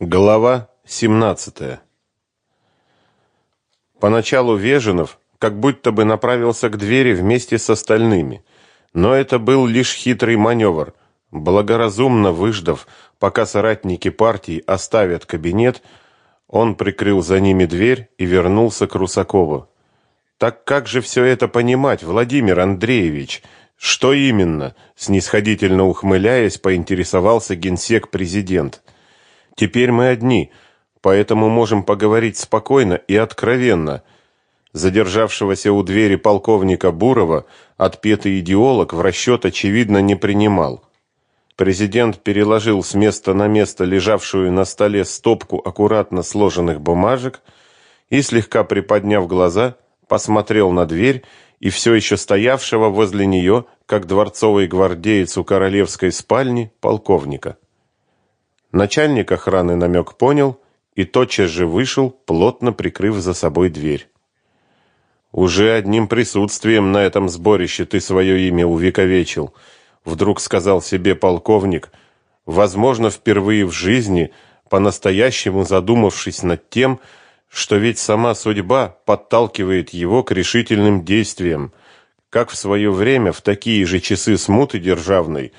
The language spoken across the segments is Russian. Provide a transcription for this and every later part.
Глава 17. Поначалу Веженов как будто бы направился к двери вместе с остальными, но это был лишь хитрый маневр. Благоразумно выждав, пока соратники партии оставят кабинет, он прикрыл за ними дверь и вернулся к Русакову. Так как же все это понимать, Владимир Андреевич? Что именно? снисходительно ухмыляясь, поинтересовался генсек президент. Теперь мы одни, поэтому можем поговорить спокойно и откровенно. Задержавшегося у двери полковника Бурова отпетый идеолог в расчет очевидно не принимал. Президент переложил с места на место лежавшую на столе стопку аккуратно сложенных бумажек и слегка приподняв глаза, посмотрел на дверь и все еще стоявшего возле нее, как дворцовый гвардеец у королевской спальни, полковника. Начальник охраны намек понял и тотчас же вышел, плотно прикрыв за собой дверь. Уже одним присутствием на этом сборище ты свое имя увековечил, вдруг сказал себе полковник, возможно, впервые в жизни, по-настоящему задумавшись над тем, что ведь сама судьба подталкивает его к решительным действиям, как в свое время в такие же часы смуты державной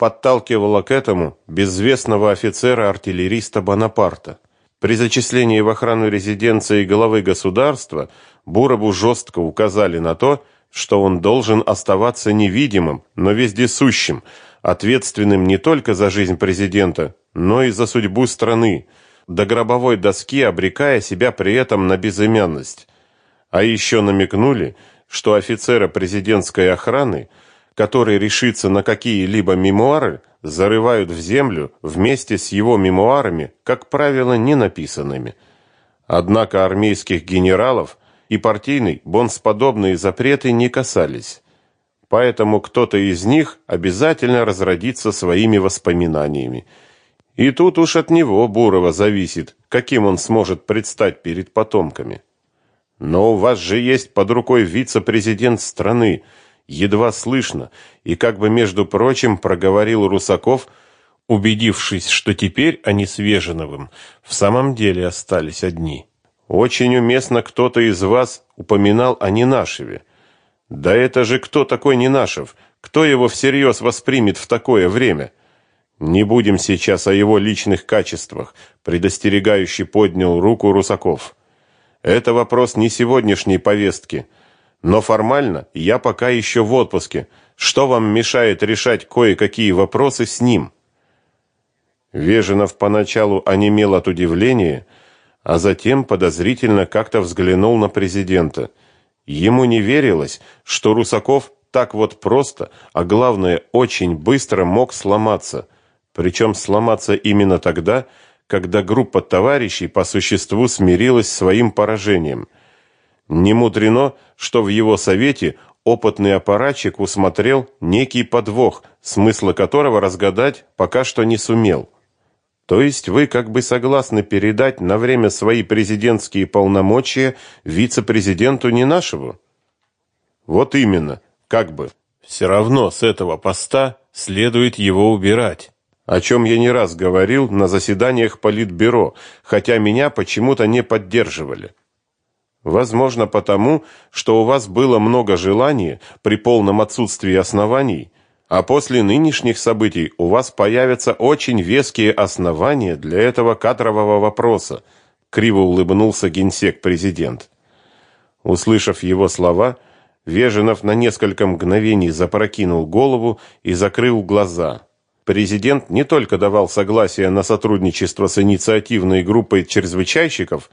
подталкивала к этому безвестного офицера-артиллериста Бонапарта. При зачислении в охрану резиденции главы государства Бурову жестко указали на то, что он должен оставаться невидимым, но вездесущим, ответственным не только за жизнь президента, но и за судьбу страны, до гробовой доски обрекая себя при этом на безымянность. А еще намекнули, что офицера президентской охраны – который решится на какие-либо мемуары, зарывают в землю вместе с его мемуарами, как правило, не написанными. Однако армейских генералов и партийной бонсподобные запреты не касались. Поэтому кто-то из них обязательно разродится своими воспоминаниями. И тут уж от него Бурова зависит, каким он сможет предстать перед потомками. Но у вас же есть под рукой вице-президент страны, едва слышно, и как бы между прочим проговорил Русаков, убедившись, что теперь они с Веженовым в самом деле остались одни. Очень уместно кто-то из вас упоминал о Ненашеве. Да это же кто такой Ненашев? Кто его всерьез воспримет в такое время? Не будем сейчас о его личных качествах, предостерегающе поднял руку Русаков. Это вопрос не сегодняшней повестки. Но формально я пока еще в отпуске. Что вам мешает решать кое-какие вопросы с ним? Веженов поначалу онемел от удивления, а затем подозрительно как-то взглянул на президента. Ему не верилось, что Русаков так вот просто, а главное, очень быстро мог сломаться. Причем сломаться именно тогда, когда группа товарищей по существу смирилась с своим поражением – не мудрено, что в его совете опытный аппаратчик усмотрел некий подвох, смысла которого разгадать пока что не сумел. То есть вы как бы согласны передать на время свои президентские полномочия вице-президенту не нашему? Вот именно, как бы. Все равно с этого поста следует его убирать. О чем я не раз говорил на заседаниях Политбюро, хотя меня почему-то не поддерживали. Возможно, потому, что у вас было много желаний при полном отсутствии оснований, а после нынешних событий у вас появятся очень веские основания для этого кадрового вопроса, криво улыбнулся генсек-президент. Услышав его слова, Веженов на несколько мгновений запрокинул голову и закрыл глаза. Президент не только давал согласие на сотрудничество с инициативной группой чрезвычайщиков,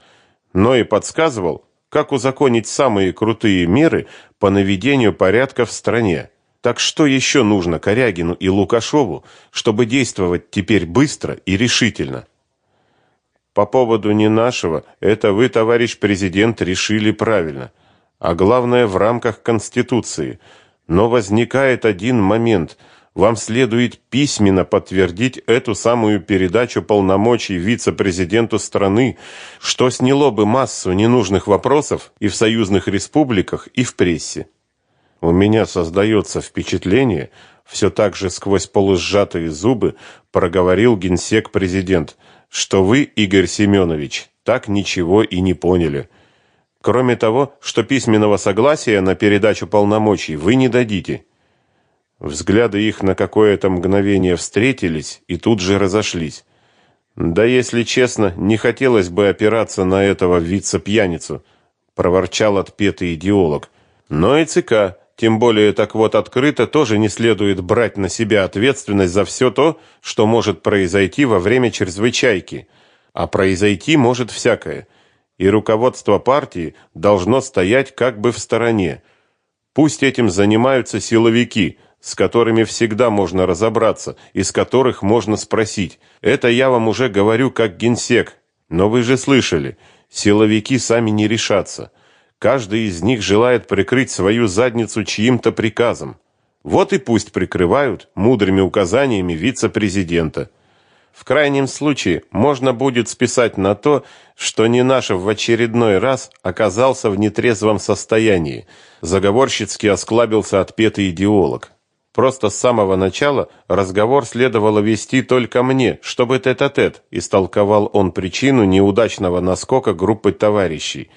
но и подсказывал, как узаконить самые крутые меры по наведению порядка в стране. Так что еще нужно Корягину и Лукашову, чтобы действовать теперь быстро и решительно? По поводу не нашего, это вы, товарищ президент, решили правильно, а главное в рамках Конституции. Но возникает один момент – вам следует письменно подтвердить эту самую передачу полномочий вице-президенту страны, что сняло бы массу ненужных вопросов и в союзных республиках, и в прессе. У меня создается впечатление, все так же сквозь полусжатые зубы проговорил генсек-президент, что вы, Игорь Семенович, так ничего и не поняли. Кроме того, что письменного согласия на передачу полномочий вы не дадите. Взгляды их на какое-то мгновение встретились и тут же разошлись. Да если честно, не хотелось бы опираться на этого вице-пьяницу, проворчал отпетый идеолог. Но и ЦК, тем более так вот открыто, тоже не следует брать на себя ответственность за все то, что может произойти во время чрезвычайки. А произойти может всякое. И руководство партии должно стоять как бы в стороне. Пусть этим занимаются силовики – с которыми всегда можно разобраться, из которых можно спросить. Это я вам уже говорю как генсек. Но вы же слышали, силовики сами не решатся. Каждый из них желает прикрыть свою задницу чьим-то приказом. Вот и пусть прикрывают мудрыми указаниями вице-президента. В крайнем случае можно будет списать на то, что Нинашев в очередной раз оказался в нетрезвом состоянии. Заговорщицки осклабился отпетый идеолог. Просто с самого начала разговор следовало вести только мне, чтобы тет-а-тет, -тет, истолковал он причину неудачного наскока группы товарищей.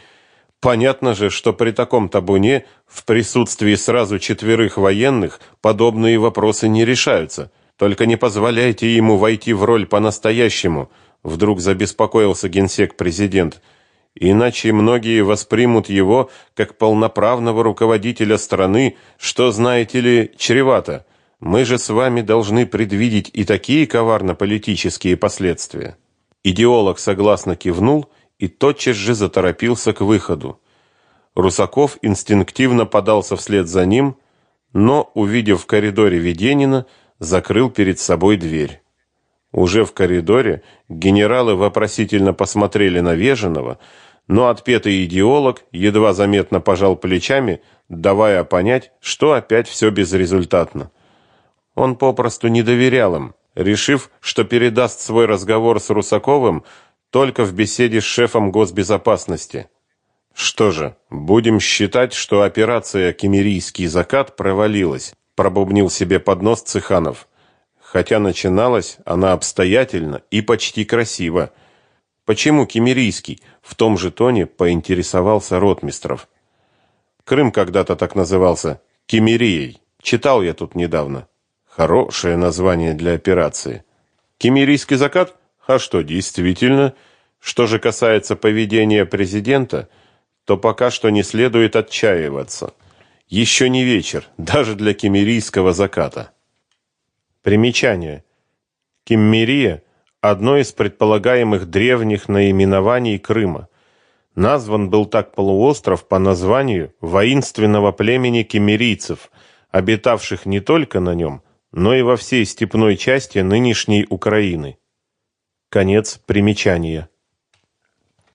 Понятно же, что при таком табуне в присутствии сразу четверых военных подобные вопросы не решаются. Только не позволяйте ему войти в роль по-настоящему, вдруг забеспокоился генсек-президент. Иначе многие воспримут его как полноправного руководителя страны, что, знаете ли, чревато. Мы же с вами должны предвидеть и такие коварно-политические последствия. Идеолог согласно кивнул и тотчас же заторопился к выходу. Русаков инстинктивно подался вслед за ним, но, увидев в коридоре Веденина, закрыл перед собой дверь. Уже в коридоре генералы вопросительно посмотрели на Веженова, но отпетый идеолог едва заметно пожал плечами, давая понять, что опять все безрезультатно. Он попросту не доверял им, решив, что передаст свой разговор с Русаковым только в беседе с шефом госбезопасности. Что же, будем считать, что операция Кемерийский закат провалилась, пробубнил себе под нос Цыханов хотя начиналась она обстоятельно и почти красиво. Почему кемерийский? В том же тоне поинтересовался Ротмистров. Крым когда-то так назывался Кемерией. Читал я тут недавно. Хорошее название для операции. Кемерийский закат? А что, действительно? Что же касается поведения президента, то пока что не следует отчаиваться. Еще не вечер, даже для кемерийского заката. Примечание. Киммерия – одно из предполагаемых древних наименований Крыма. Назван был так полуостров по названию воинственного племени киммерийцев, обитавших не только на нем, но и во всей степной части нынешней Украины. Конец примечания.